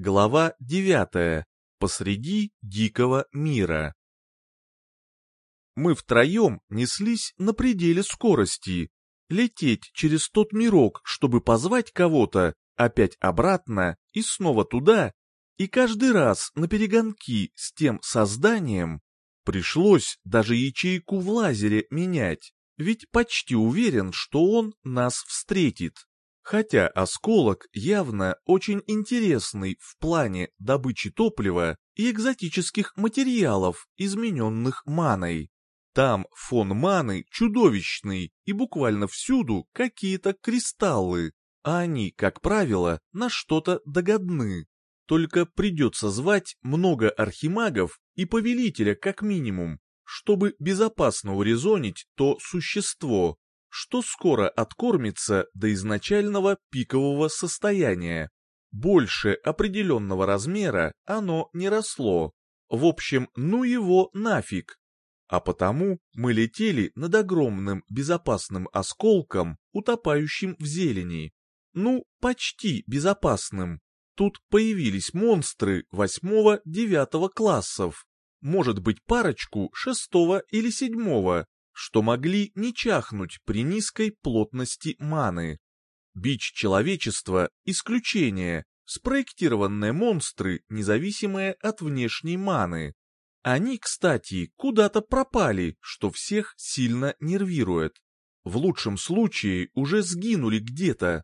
Глава 9. Посреди дикого мира. Мы втроем неслись на пределе скорости. Лететь через тот мирок, чтобы позвать кого-то, опять обратно и снова туда, и каждый раз на перегонки с тем созданием, пришлось даже ячейку в лазере менять, ведь почти уверен, что он нас встретит. Хотя осколок явно очень интересный в плане добычи топлива и экзотических материалов, измененных маной. Там фон маны чудовищный и буквально всюду какие-то кристаллы, а они, как правило, на что-то догодны. Только придется звать много архимагов и повелителя как минимум, чтобы безопасно урезонить то существо, что скоро откормится до изначального пикового состояния. Больше определенного размера оно не росло. В общем, ну его нафиг. А потому мы летели над огромным безопасным осколком, утопающим в зелени. Ну, почти безопасным. Тут появились монстры восьмого-девятого классов. Может быть парочку шестого или седьмого, что могли не чахнуть при низкой плотности маны. Бич человечества – исключение, спроектированные монстры, независимые от внешней маны. Они, кстати, куда-то пропали, что всех сильно нервирует. В лучшем случае уже сгинули где-то.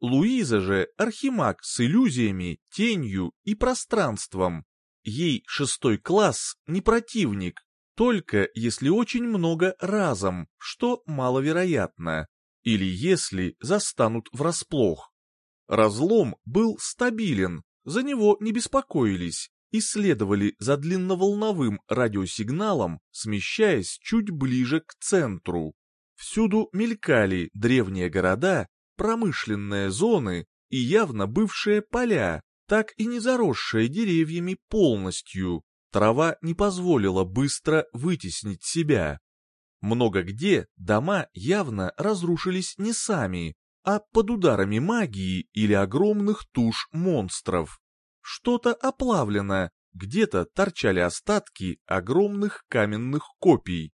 Луиза же архимаг с иллюзиями, тенью и пространством. Ей шестой класс не противник, только если очень много разом, что маловероятно, или если застанут врасплох. Разлом был стабилен, за него не беспокоились, и следовали за длинноволновым радиосигналом, смещаясь чуть ближе к центру. Всюду мелькали древние города, промышленные зоны и явно бывшие поля, так и не заросшие деревьями полностью, Трава не позволила быстро вытеснить себя. Много где дома явно разрушились не сами, а под ударами магии или огромных туш монстров. Что-то оплавлено, где-то торчали остатки огромных каменных копий.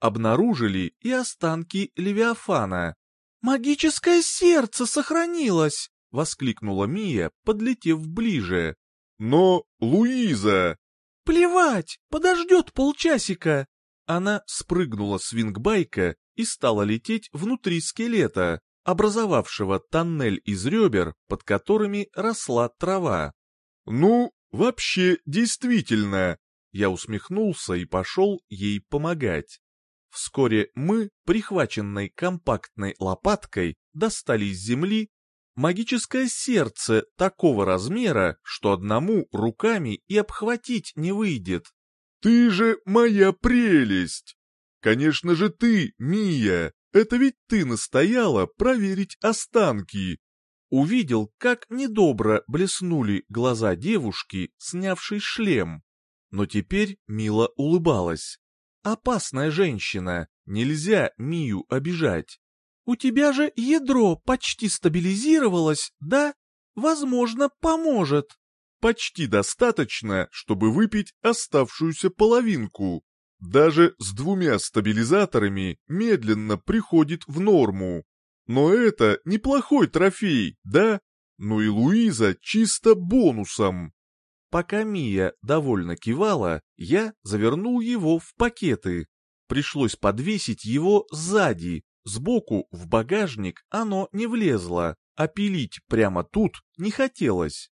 Обнаружили и останки Левиафана. «Магическое сердце сохранилось!» — воскликнула Мия, подлетев ближе. «Но, Луиза!» «Плевать, подождет полчасика!» Она спрыгнула с вингбайка и стала лететь внутри скелета, образовавшего тоннель из ребер, под которыми росла трава. «Ну, вообще, действительно!» Я усмехнулся и пошел ей помогать. Вскоре мы, прихваченной компактной лопаткой, достали с земли Магическое сердце такого размера, что одному руками и обхватить не выйдет. «Ты же моя прелесть!» «Конечно же ты, Мия! Это ведь ты настояла проверить останки!» Увидел, как недобро блеснули глаза девушки, снявшей шлем. Но теперь Мила улыбалась. «Опасная женщина, нельзя Мию обижать. «У тебя же ядро почти стабилизировалось, да? Возможно, поможет». «Почти достаточно, чтобы выпить оставшуюся половинку. Даже с двумя стабилизаторами медленно приходит в норму. Но это неплохой трофей, да? Ну и Луиза чисто бонусом». Пока Мия довольно кивала, я завернул его в пакеты. Пришлось подвесить его сзади, Сбоку в багажник оно не влезло, а пилить прямо тут не хотелось.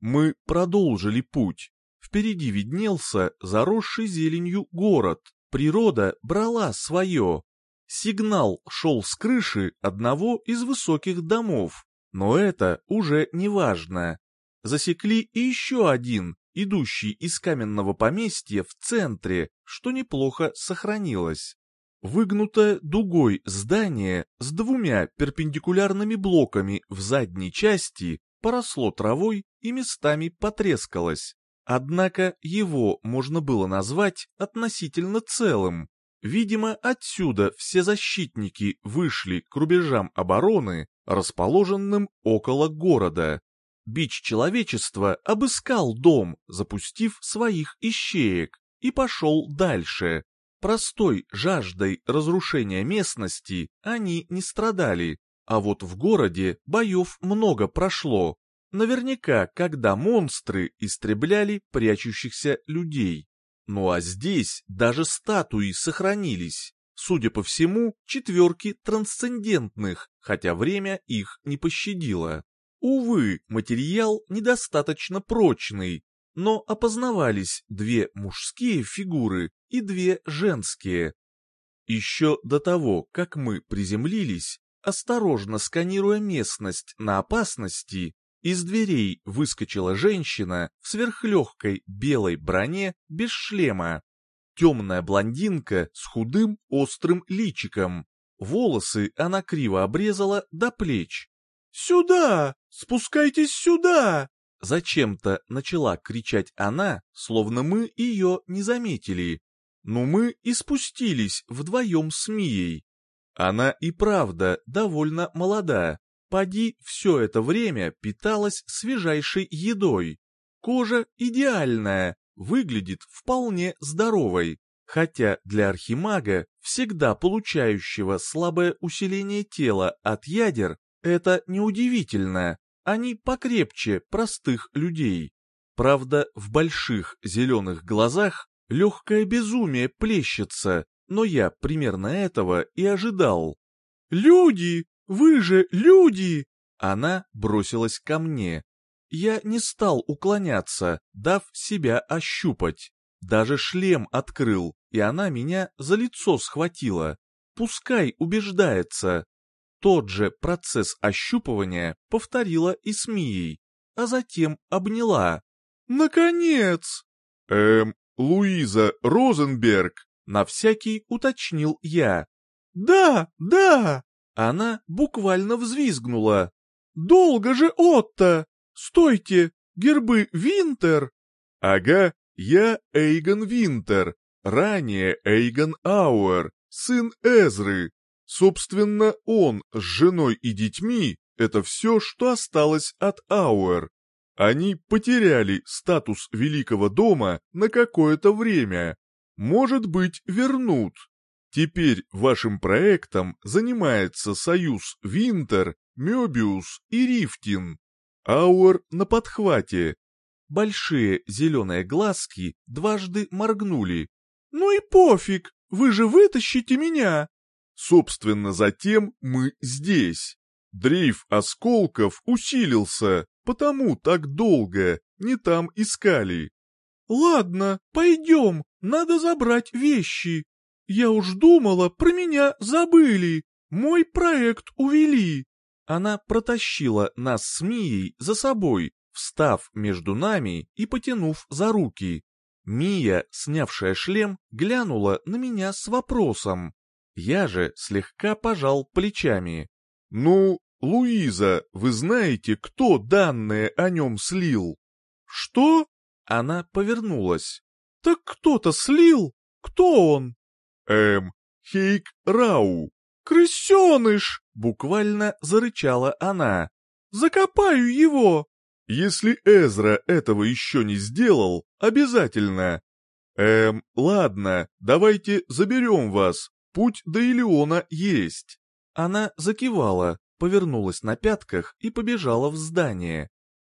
Мы продолжили путь. Впереди виднелся заросший зеленью город. Природа брала свое. Сигнал шел с крыши одного из высоких домов, но это уже не важно. Засекли и еще один, идущий из каменного поместья в центре, что неплохо сохранилось. Выгнутое дугой здание с двумя перпендикулярными блоками в задней части поросло травой и местами потрескалось. Однако его можно было назвать относительно целым. Видимо, отсюда все защитники вышли к рубежам обороны, расположенным около города. бич человечества обыскал дом, запустив своих ищеек, и пошел дальше. Простой жаждой разрушения местности они не страдали, а вот в городе боев много прошло. Наверняка, когда монстры истребляли прячущихся людей. Ну а здесь даже статуи сохранились. Судя по всему, четверки трансцендентных, хотя время их не пощадило. Увы, материал недостаточно прочный, но опознавались две мужские фигуры и две женские. Еще до того, как мы приземлились, осторожно сканируя местность на опасности, из дверей выскочила женщина в сверхлегкой белой броне без шлема. Темная блондинка с худым острым личиком. Волосы она криво обрезала до плеч. «Сюда! Спускайтесь сюда!» Зачем-то начала кричать она, словно мы ее не заметили. Но мы и спустились вдвоем с Мией. Она и правда довольно молода. Поди все это время питалась свежайшей едой. Кожа идеальная, выглядит вполне здоровой. Хотя для архимага, всегда получающего слабое усиление тела от ядер, это неудивительно, они покрепче простых людей. Правда, в больших зеленых глазах легкое безумие плещется, но я примерно этого и ожидал. «Люди! Вы же люди!» Она бросилась ко мне. Я не стал уклоняться, дав себя ощупать. Даже шлем открыл, и она меня за лицо схватила. Пускай убеждается, тот же процесс ощупывания повторила и с Мией, а затем обняла. «Наконец!» «Эм, Луиза Розенберг!» На всякий уточнил я. «Да, да!» Она буквально взвизгнула. «Долго же Отто! Стойте! Гербы Винтер!» «Ага, я Эйгон Винтер, ранее Эйгон Ауэр, сын Эзры. Собственно, он с женой и детьми — это все, что осталось от Ауэр. Они потеряли статус Великого дома на какое-то время. Может быть, вернут. Теперь вашим проектом занимается Союз Винтер, Мёбиус и Рифтин. Ауэр на подхвате. Большие зеленые глазки дважды моргнули. «Ну и пофиг, вы же вытащите меня!» Собственно, затем мы здесь. Дрейф осколков усилился, потому так долго, не там искали. Ладно, пойдем, надо забрать вещи. Я уж думала, про меня забыли. Мой проект увели. Она протащила нас с Мией за собой, встав между нами и потянув за руки. Мия, снявшая шлем, глянула на меня с вопросом. Я же слегка пожал плечами. «Ну, Луиза, вы знаете, кто данные о нем слил?» «Что?» Она повернулась. «Так кто-то слил? Кто он?» «Эм, Хейк Рау». «Крысеныш!» — буквально зарычала она. «Закопаю его!» «Если Эзра этого еще не сделал, обязательно!» «Эм, ладно, давайте заберем вас, Путь до Илиона есть. Она закивала, повернулась на пятках и побежала в здание.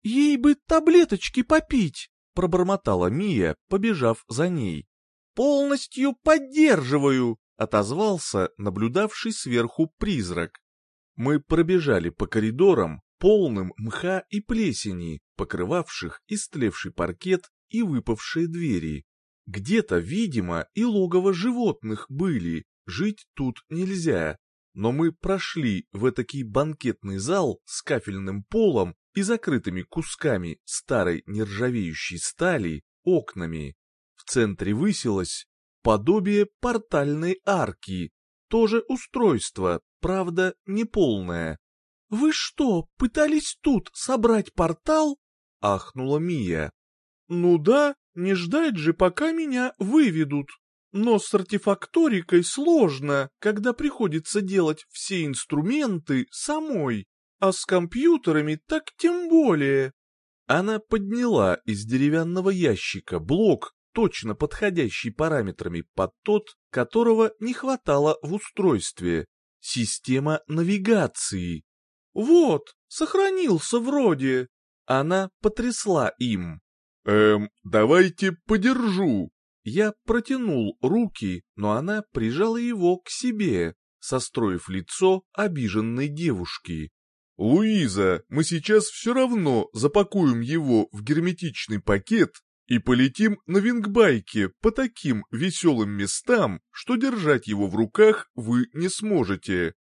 «Ей бы таблеточки попить!» — пробормотала Мия, побежав за ней. «Полностью поддерживаю!» — отозвался наблюдавший сверху призрак. Мы пробежали по коридорам, полным мха и плесени, покрывавших истлевший паркет и выпавшие двери. Где-то, видимо, и логово животных были, Жить тут нельзя, но мы прошли в этакий банкетный зал с кафельным полом и закрытыми кусками старой нержавеющей стали окнами. В центре высилось подобие портальной арки, тоже устройство, правда, неполное. «Вы что, пытались тут собрать портал?» — ахнула Мия. «Ну да, не ждать же, пока меня выведут», но с артефакторикой сложно, когда приходится делать все инструменты самой, а с компьютерами так тем более. Она подняла из деревянного ящика блок, точно подходящий параметрами под тот, которого не хватало в устройстве. Система навигации. «Вот, сохранился вроде». Она потрясла им. «Эм, давайте подержу». Я протянул руки, но она прижала его к себе, состроив лицо обиженной девушки. «Луиза, мы сейчас все равно запакуем его в герметичный пакет и полетим на вингбайке по таким веселым местам, что держать его в руках вы не сможете».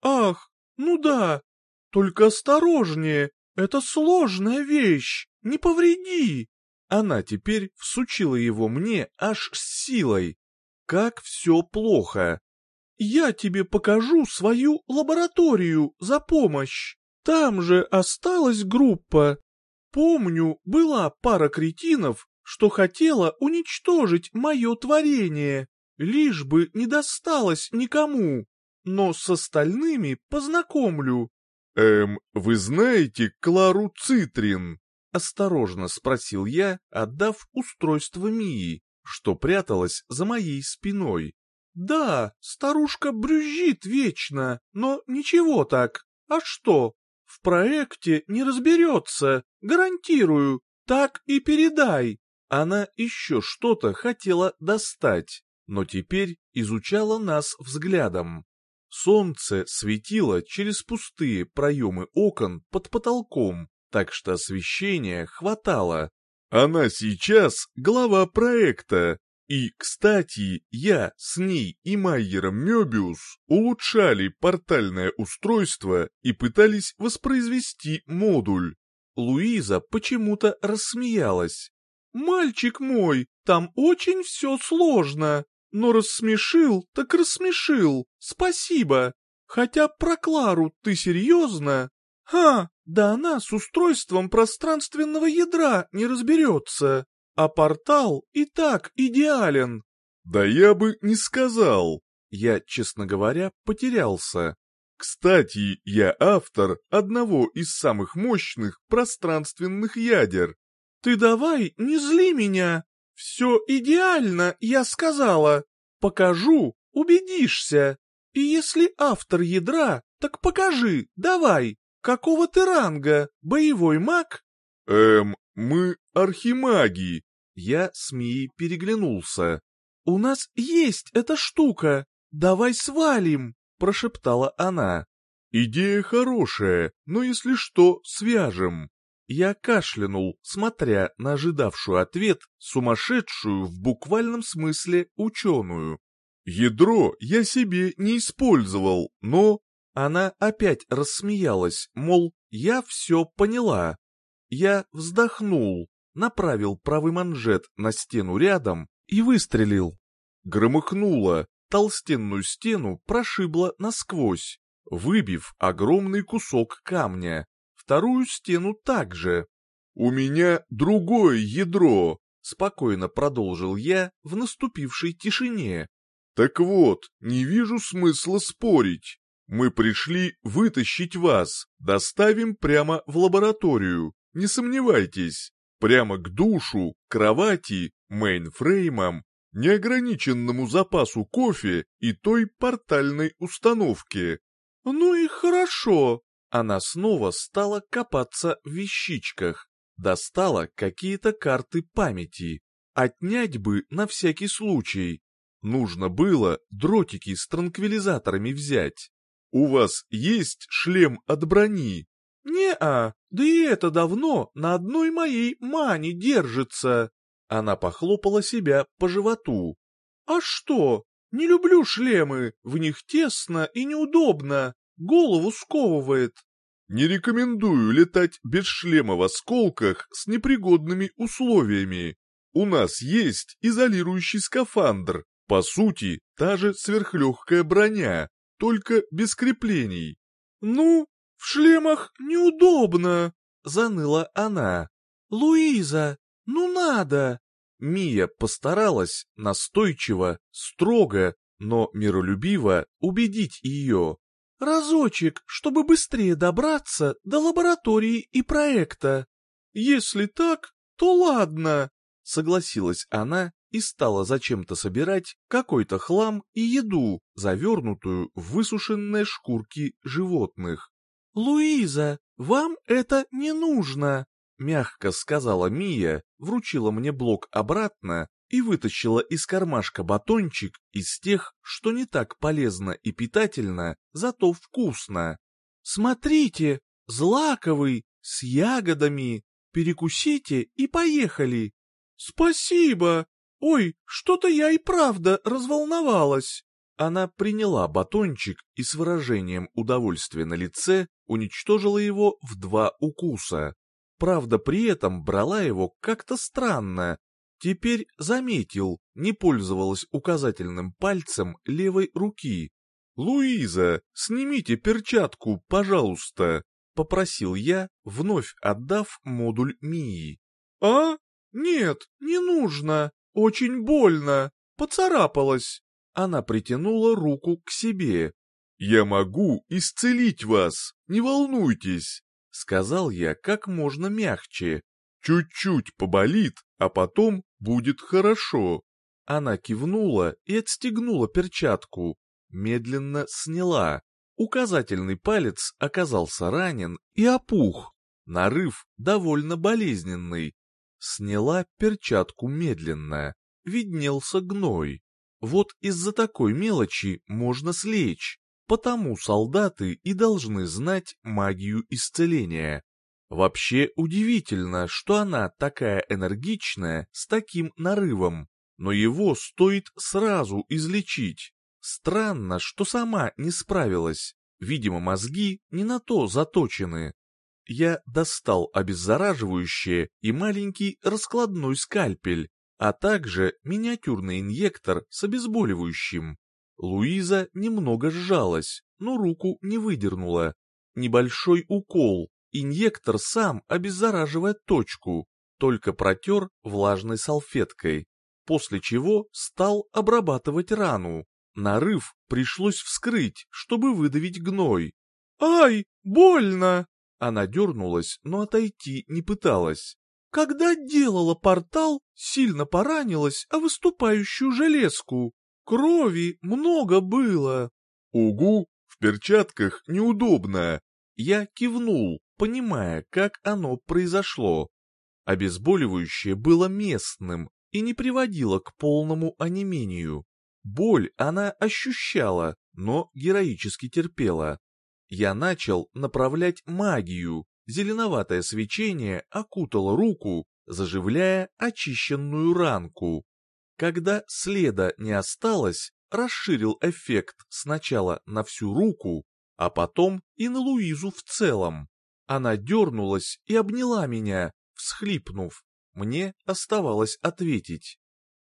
«Ах, ну да, только осторожнее, это сложная вещь, не повреди!» Она теперь всучила его мне аж с силой. Как все плохо. «Я тебе покажу свою лабораторию за помощь. Там же осталась группа. Помню, была пара кретинов, что хотела уничтожить мое творение, лишь бы не досталось никому. Но с остальными познакомлю. «Эм, вы знаете Клару Цитрин?» — осторожно спросил я, отдав устройство Мии, что пряталось за моей спиной. «Да, старушка брюзжит вечно, но ничего так. А что? В проекте не разберется, гарантирую. Так и передай». Она еще что-то хотела достать, но теперь изучала нас взглядом. Солнце светило через пустые проемы окон под потолком, так что освещения хватало. Она сейчас глава проекта. И, кстати, я с ней и Майером Мёбиус улучшали портальное устройство и пытались воспроизвести модуль. Луиза почему-то рассмеялась. «Мальчик мой, там очень все сложно. Но рассмешил, так рассмешил, спасибо. Хотя про Клару ты серьезно? Ха, да она с устройством пространственного ядра не разберется. А портал и так идеален. Да я бы не сказал. Я, честно говоря, потерялся. Кстати, я автор одного из самых мощных пространственных ядер. Ты давай не зли меня, «Все идеально, я сказала. Покажу, убедишься. И если автор ядра, так покажи, давай. Какого ты ранга, боевой маг?» «Эм, мы архимаги». Я с Мией переглянулся. «У нас есть эта штука. Давай свалим», — прошептала она. «Идея хорошая, но если что, свяжем». Я кашлянул, смотря на ожидавшую ответ сумасшедшую в буквальном смысле ученую. «Ядро я себе не использовал, но...» Она опять рассмеялась, мол, я все поняла. Я вздохнул, направил правый манжет на стену рядом и выстрелил. Громыхнуло, толстенную стену прошибло насквозь, выбив огромный кусок камня вторую стену также. «У меня другое ядро», — спокойно продолжил я в наступившей тишине. «Так вот, не вижу смысла спорить. Мы пришли вытащить вас, доставим прямо в лабораторию, не сомневайтесь. Прямо к душу, кровати, мейнфреймам, неограниченному запасу кофе и той портальной установке». «Ну и хорошо», она снова стала копаться в вещичках, достала какие-то карты памяти. Отнять бы на всякий случай. Нужно было дротики с транквилизаторами взять. «У вас есть шлем от брони?» «Не-а, да и это давно на одной моей мане держится». Она похлопала себя по животу. «А что? Не люблю шлемы, в них тесно и неудобно голову сковывает. Не рекомендую летать без шлема в осколках с непригодными условиями. У нас есть изолирующий скафандр, по сути, та же сверхлегкая броня, только без креплений. Ну, в шлемах неудобно, заныла она. Луиза, ну надо. Мия постаралась настойчиво, строго, но миролюбиво убедить ее. Разочек, чтобы быстрее добраться до лаборатории и проекта. если так, то ладно, согласилась она и стала зачем-то собирать какой-то хлам и еду, завернутую в высушенные шкурки животных. «Луиза, вам это не нужно!» — мягко сказала Мия, вручила мне блок обратно и вытащила из кармашка батончик из тех, что не так полезно и питательно, зато вкусно. «Смотрите, злаковый, с ягодами, перекусите и поехали!» «Спасибо! Ой, что-то я и правда разволновалась!» Она приняла батончик и с выражением удовольствия на лице уничтожила его в два укуса. Правда, при этом брала его как-то странно. Теперь заметил, не пользовалась указательным пальцем левой руки. «Луиза, снимите перчатку, пожалуйста», — попросил я, вновь отдав модуль Мии. «А? Нет, не нужно. Очень больно. Поцарапалась». Она притянула руку к себе. «Я могу исцелить вас, не волнуйтесь», — сказал я как можно мягче. «Чуть-чуть поболит, а потом будет хорошо». Она кивнула и отстегнула перчатку, медленно сняла. Указательный палец оказался ранен и опух. Нарыв довольно болезненный. Сняла перчатку медленно. Виднелся гной. Вот из-за такой мелочи можно слечь, потому солдаты и должны знать магию исцеления. Вообще удивительно, что она такая энергичная с таким нарывом, но его стоит сразу излечить. Странно, что сама не справилась, видимо мозги не на то заточены. Я достал обеззараживающее и маленький раскладной скальпель, а также миниатюрный инъектор с обезболивающим. Луиза немного сжалась, но руку не выдернула. Небольшой укол, инъектор сам обеззараживает точку, только протер влажной салфеткой, после чего стал обрабатывать рану. Нарыв пришлось вскрыть, чтобы выдавить гной. «Ай, больно!» Она дернулась, но отойти не пыталась. Когда делала портал, сильно поранилась о выступающую железку. Крови много было. Угу, в перчатках неудобно. Я кивнул, понимая, как оно произошло. Обезболивающее было местным и не приводило к полному онемению. Боль она ощущала, но героически терпела. Я начал направлять магию, Зеленоватое свечение окутало руку, заживляя очищенную ранку. Когда следа не осталось, расширил эффект сначала на всю руку, а потом и на Луизу в целом. Она дернулась и обняла меня, всхлипнув. Мне оставалось ответить.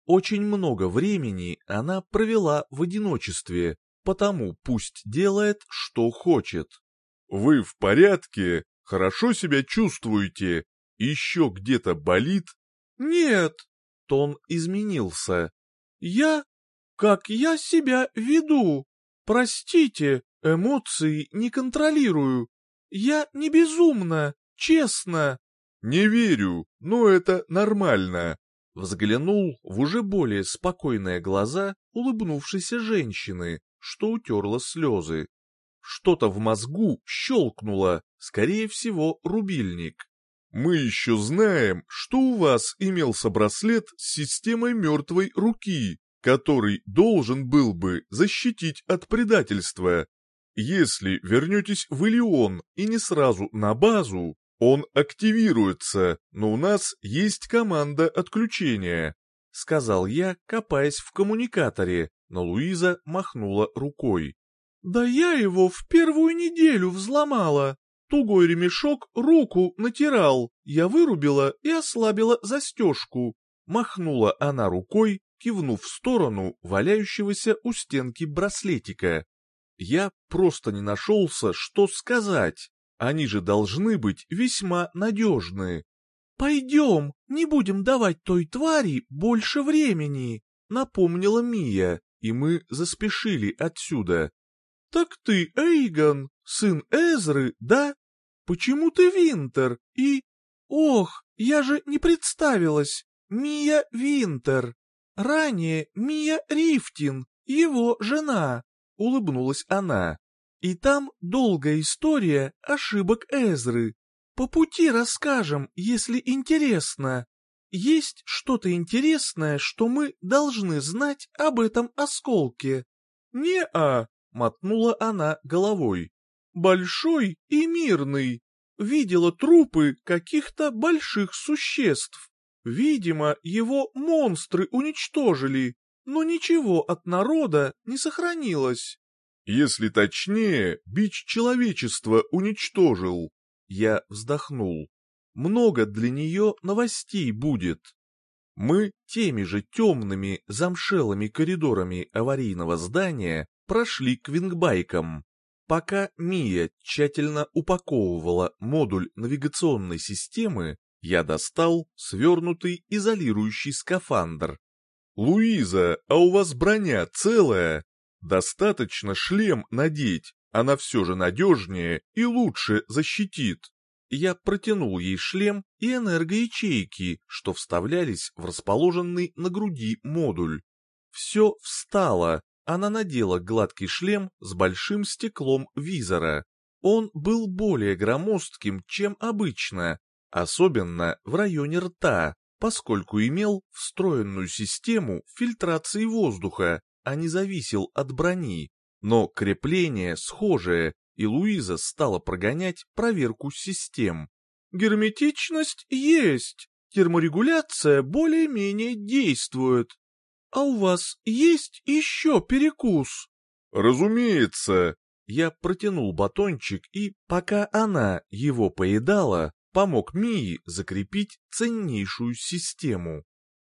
Очень много времени она провела в одиночестве, потому пусть делает, что хочет. «Вы в порядке?» Хорошо себя чувствуете? Еще где-то болит? Нет, тон изменился. Я... Как я себя веду? Простите, эмоции не контролирую. Я не безумна, честно. Не верю, но это нормально. Взглянул в уже более спокойные глаза улыбнувшейся женщины, что утерла слезы. Что-то в мозгу щелкнуло, скорее всего, рубильник. «Мы еще знаем, что у вас имелся браслет с системой мертвой руки, который должен был бы защитить от предательства. Если вернетесь в Илион и не сразу на базу, он активируется, но у нас есть команда отключения», — сказал я, копаясь в коммуникаторе, но Луиза махнула рукой. «Да я его в первую неделю взломала. Тугой ремешок руку натирал, я вырубила и ослабила застежку». Махнула она рукой, кивнув в сторону валяющегося у стенки браслетика. Я просто не нашелся, что сказать. Они же должны быть весьма надежны. «Пойдем, не будем давать той твари больше времени», — напомнила Мия, и мы заспешили отсюда. «Так ты Эйгон, сын Эзры, да? Почему ты Винтер и... Ох, я же не представилась. Мия Винтер. Ранее Мия Рифтин, его жена», — улыбнулась она. «И там долгая история ошибок Эзры. По пути расскажем, если интересно. Есть что-то интересное, что мы должны знать об этом осколке?» «Не-а», — мотнула она головой. «Большой и мирный. Видела трупы каких-то больших существ. Видимо, его монстры уничтожили, но ничего от народа не сохранилось». «Если точнее, бич человечества уничтожил». Я вздохнул. «Много для нее новостей будет». Мы теми же темными замшелыми коридорами аварийного здания прошли к вингбайкам. Пока Мия тщательно упаковывала модуль навигационной системы, я достал свернутый изолирующий скафандр. «Луиза, а у вас броня целая? Достаточно шлем надеть, она все же надежнее и лучше защитит». Я протянул ей шлем и энергоячейки, что вставлялись в расположенный на груди модуль. Все встало, она надела гладкий шлем с большим стеклом визора. Он был более громоздким, чем обычно, особенно в районе рта, поскольку имел встроенную систему фильтрации воздуха, а не зависел от брони. Но крепление схожее, и Луиза стала прогонять проверку систем. Герметичность есть, терморегуляция более-менее действует. А у вас есть еще перекус? Разумеется. Я протянул батончик и, пока она его поедала, помог Мии закрепить ценнейшую систему.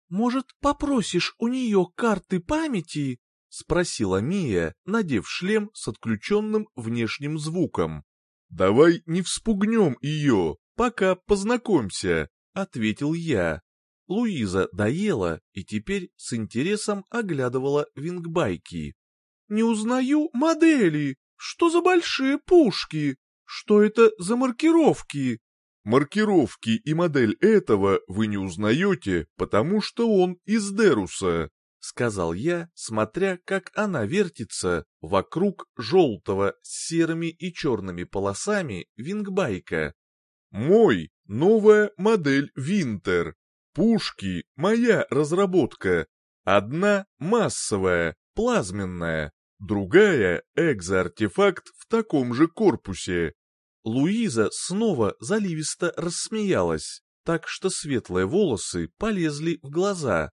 «Может, попросишь у нее карты памяти?» — спросила Мия, надев шлем с отключенным внешним звуком. «Давай не вспугнем ее, пока познакомься», — ответил я. Луиза доела и теперь с интересом оглядывала вингбайки. «Не узнаю модели. Что за большие пушки? Что это за маркировки?» Маркировки и модель этого вы не узнаете, потому что он из Деруса», — сказал я, смотря, как она вертится вокруг желтого с серыми и черными полосами вингбайка. «Мой, новая модель Винтер. Пушки — моя разработка. Одна массовая, плазменная, другая — экзоартефакт в таком же корпусе. Луиза снова заливисто рассмеялась, так что светлые волосы полезли в глаза.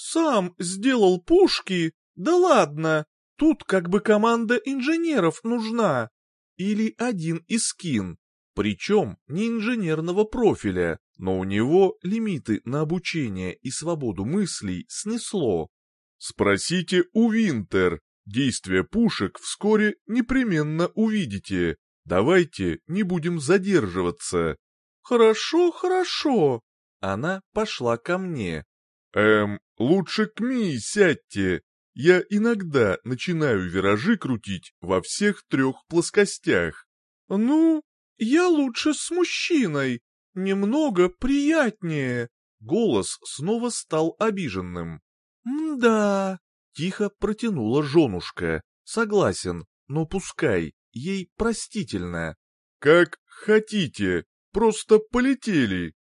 «Сам сделал пушки? Да ладно! Тут как бы команда инженеров нужна. Или один искин, причем не инженерного профиля, но у него лимиты на обучение и свободу мыслей снесло. Спросите у Винтер, действие пушек вскоре непременно увидите. Давайте не будем задерживаться. Хорошо, хорошо. Она пошла ко мне. Эм, лучше к Мии сядьте. Я иногда начинаю виражи крутить во всех трех плоскостях. Ну, я лучше с мужчиной. Немного приятнее. Голос снова стал обиженным. «Да», — тихо протянула женушка. «Согласен, но пускай ей простительно. «Как хотите, просто полетели».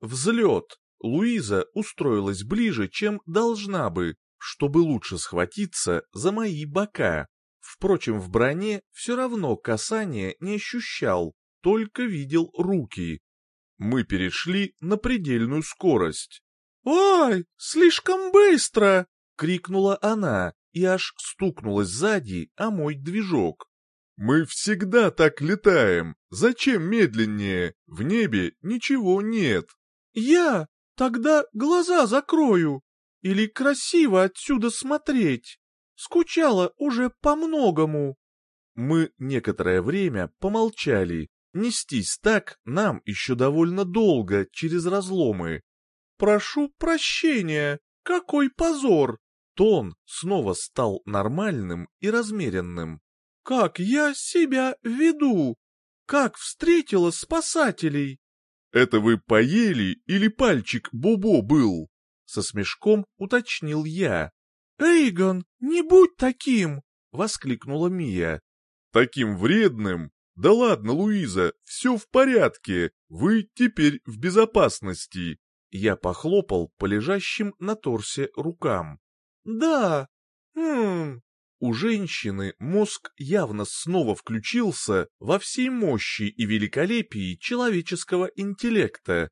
Взлет. Луиза устроилась ближе, чем должна бы, чтобы лучше схватиться за мои бока. Впрочем, в броне все равно касания не ощущал, только видел руки. Мы перешли на предельную скорость. «Ой, слишком быстро!» — крикнула она и аж стукнулась сзади о мой движок. «Мы всегда так летаем. Зачем медленнее? В небе ничего нет». «Я? Тогда глаза закрою. Или красиво отсюда смотреть. Скучала уже по-многому». Мы некоторое время помолчали. Нестись так нам еще довольно долго через разломы. «Прошу прощения, какой позор!» Тон снова стал нормальным и размеренным. Как я себя веду? Как встретила спасателей? Это вы поели или пальчик Бобо был? Со смешком уточнил я. «Эйгон, не будь таким!» — воскликнула Мия. «Таким вредным? Да ладно, Луиза, все в порядке, вы теперь в безопасности». Я похлопал по лежащим на торсе рукам. «Да, хм...» У женщины мозг явно снова включился во всей мощи и великолепии человеческого интеллекта.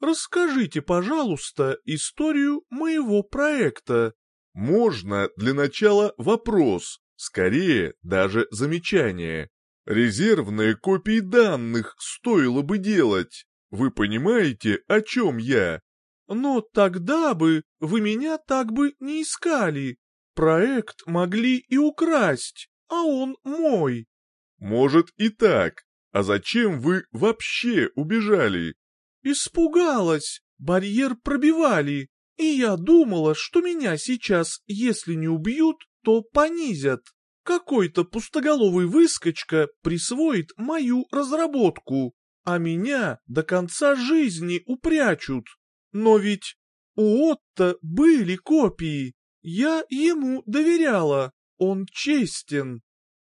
«Расскажите, пожалуйста, историю моего проекта». «Можно для начала вопрос, скорее даже замечание. Резервные копии данных стоило бы делать. Вы понимаете, о чем я?» «Но тогда бы вы меня так бы не искали. Проект могли и украсть, а он мой». «Может и так. А зачем вы вообще убежали?» «Испугалась. Барьер пробивали. И я думала, что меня сейчас, если не убьют, то понизят. Какой-то пустоголовый выскочка присвоит мою разработку, а меня до конца жизни упрячут. Но ведь у Отто были копии. Я ему доверяла. Он честен.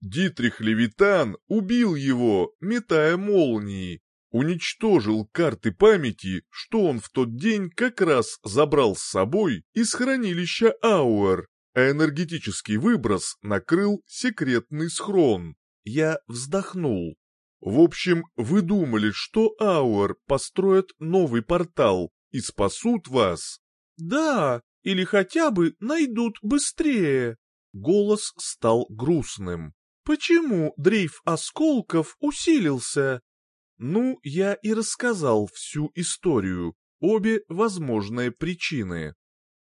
Дитрих Левитан убил его, метая молнии. Уничтожил карты памяти, что он в тот день как раз забрал с собой из хранилища Ауэр, а энергетический выброс накрыл секретный схрон. Я вздохнул. В общем, вы думали, что Ауэр построят новый портал и спасут вас? Да, или хотя бы найдут быстрее. Голос стал грустным. Почему дрейф осколков усилился? Ну, я и рассказал всю историю, обе возможные причины.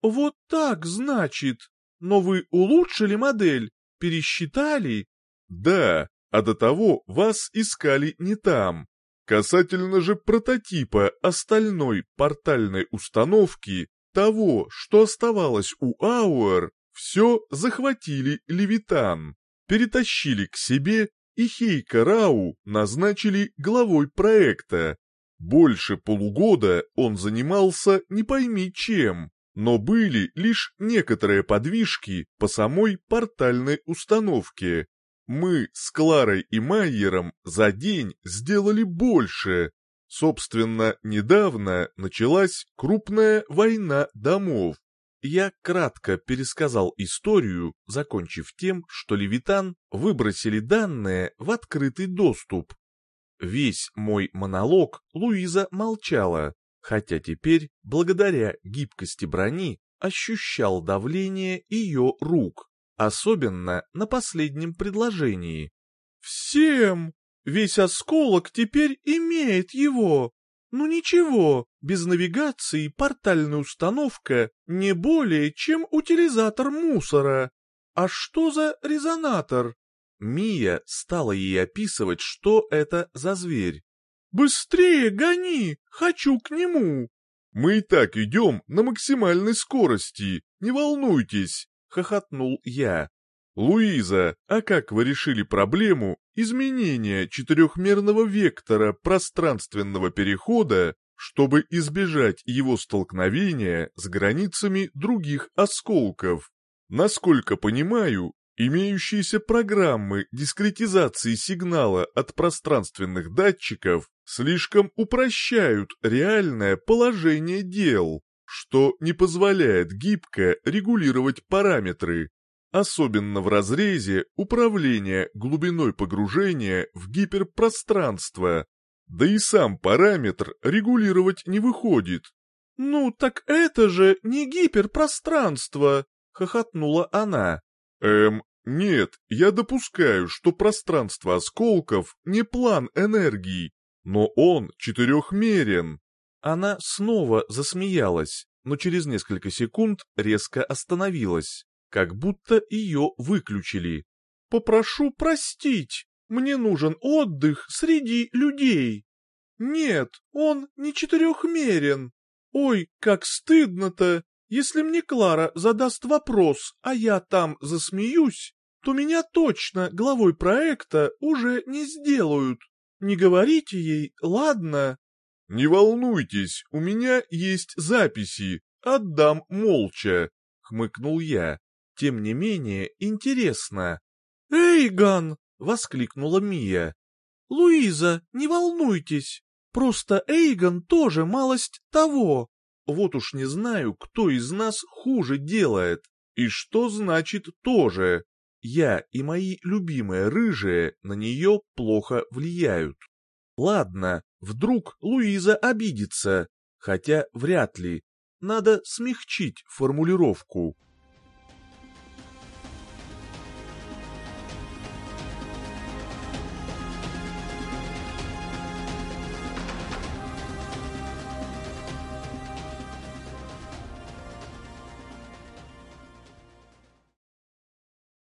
Вот так, значит. Но вы улучшили модель, пересчитали? Да, а до того вас искали не там. Касательно же прототипа остальной портальной установки, того, что оставалось у Ауэр, все захватили Левитан, перетащили к себе и Хейка Рау назначили главой проекта. Больше полугода он занимался не пойми чем, но были лишь некоторые подвижки по самой портальной установке. Мы с Кларой и Майером за день сделали больше. Собственно, недавно началась крупная война домов. Я кратко пересказал историю, закончив тем, что Левитан выбросили данные в открытый доступ. Весь мой монолог Луиза молчала, хотя теперь, благодаря гибкости брони, ощущал давление ее рук, особенно на последнем предложении. «Всем! Весь осколок теперь имеет его! Ну ничего, без навигации портальная установка не более, чем утилизатор мусора. А что за резонатор? Мия стала ей описывать, что это за зверь. «Быстрее гони! Хочу к нему!» «Мы и так идем на максимальной скорости, не волнуйтесь!» — хохотнул я. «Луиза, а как вы решили проблему изменения четырехмерного вектора пространственного перехода, чтобы избежать его столкновения с границами других осколков? Насколько понимаю, имеющиеся программы дискретизации сигнала от пространственных датчиков слишком упрощают реальное положение дел, что не позволяет гибко регулировать параметры, особенно в разрезе управления глубиной погружения в гиперпространство. Да и сам параметр регулировать не выходит. «Ну так это же не гиперпространство!» — хохотнула она. «Эм, нет, я допускаю, что пространство осколков не план энергии, но он четырехмерен». Она снова засмеялась, но через несколько секунд резко остановилась как будто ее выключили. «Попрошу простить, мне нужен отдых среди людей. Нет, он не четырехмерен. Ой, как стыдно-то! Если мне Клара задаст вопрос, а я там засмеюсь, то меня точно главой проекта уже не сделают. Не говорите ей, ладно?» «Не волнуйтесь, у меня есть записи, отдам молча», — хмыкнул я. Тем не менее, интересно. «Эйгон!» — воскликнула Мия. «Луиза, не волнуйтесь, просто Эйгон тоже малость того. Вот уж не знаю, кто из нас хуже делает, и что значит тоже. Я и мои любимые рыжие на нее плохо влияют. Ладно, вдруг Луиза обидится, хотя вряд ли. Надо смягчить формулировку.